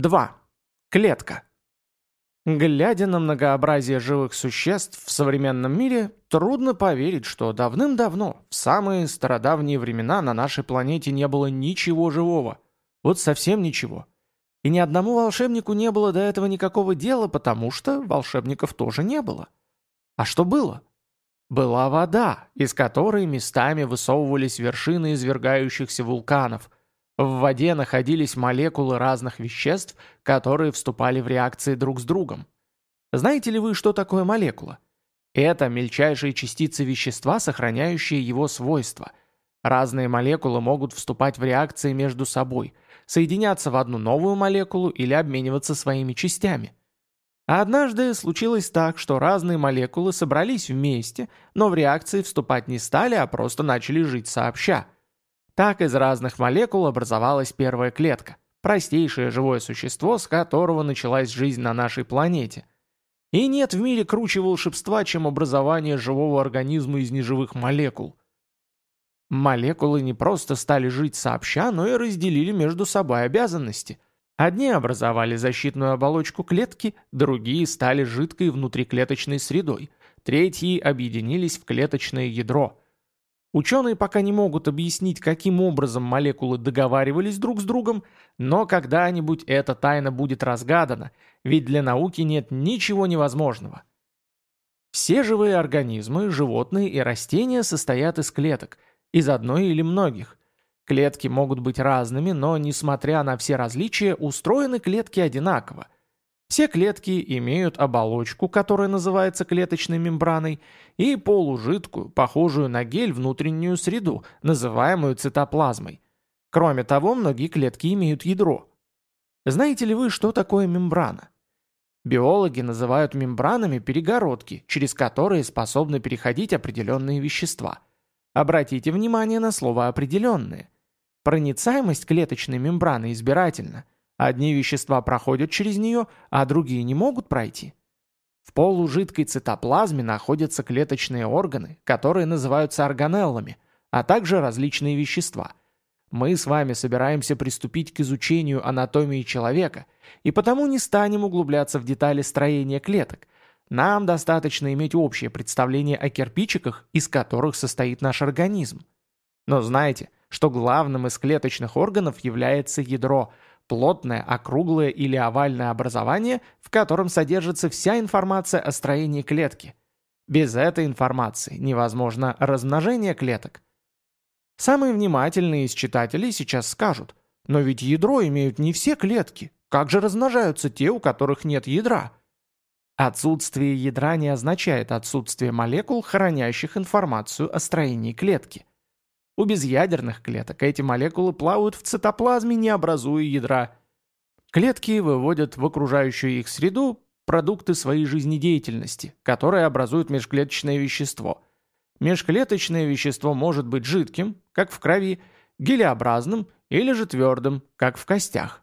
2. Клетка. Глядя на многообразие живых существ в современном мире, трудно поверить, что давным-давно, в самые стародавние времена на нашей планете не было ничего живого. Вот совсем ничего. И ни одному волшебнику не было до этого никакого дела, потому что волшебников тоже не было. А что было? Была вода, из которой местами высовывались вершины извергающихся вулканов – в воде находились молекулы разных веществ, которые вступали в реакции друг с другом. Знаете ли вы, что такое молекула? Это мельчайшие частицы вещества, сохраняющие его свойства. Разные молекулы могут вступать в реакции между собой, соединяться в одну новую молекулу или обмениваться своими частями. Однажды случилось так, что разные молекулы собрались вместе, но в реакции вступать не стали, а просто начали жить сообща – так из разных молекул образовалась первая клетка, простейшее живое существо, с которого началась жизнь на нашей планете. И нет в мире круче волшебства, чем образование живого организма из неживых молекул. Молекулы не просто стали жить сообща, но и разделили между собой обязанности. Одни образовали защитную оболочку клетки, другие стали жидкой внутриклеточной средой, третьи объединились в клеточное ядро – Ученые пока не могут объяснить, каким образом молекулы договаривались друг с другом, но когда-нибудь эта тайна будет разгадана, ведь для науки нет ничего невозможного. Все живые организмы, животные и растения состоят из клеток, из одной или многих. Клетки могут быть разными, но, несмотря на все различия, устроены клетки одинаково – все клетки имеют оболочку, которая называется клеточной мембраной, и полужидкую, похожую на гель внутреннюю среду, называемую цитоплазмой. Кроме того, многие клетки имеют ядро. Знаете ли вы, что такое мембрана? Биологи называют мембранами перегородки, через которые способны переходить определенные вещества. Обратите внимание на слово «определенные». Проницаемость клеточной мембраны избирательна – Одни вещества проходят через нее, а другие не могут пройти. В полужидкой цитоплазме находятся клеточные органы, которые называются органеллами, а также различные вещества. Мы с вами собираемся приступить к изучению анатомии человека, и потому не станем углубляться в детали строения клеток. Нам достаточно иметь общее представление о кирпичиках, из которых состоит наш организм. Но знайте, что главным из клеточных органов является ядро – Плотное, округлое или овальное образование, в котором содержится вся информация о строении клетки. Без этой информации невозможно размножение клеток. Самые внимательные из читателей сейчас скажут, но ведь ядро имеют не все клетки. Как же размножаются те, у которых нет ядра? Отсутствие ядра не означает отсутствие молекул, хранящих информацию о строении клетки. У безъядерных клеток эти молекулы плавают в цитоплазме, не образуя ядра. Клетки выводят в окружающую их среду продукты своей жизнедеятельности, которые образуют межклеточное вещество. Межклеточное вещество может быть жидким, как в крови, гелеобразным или же твердым, как в костях.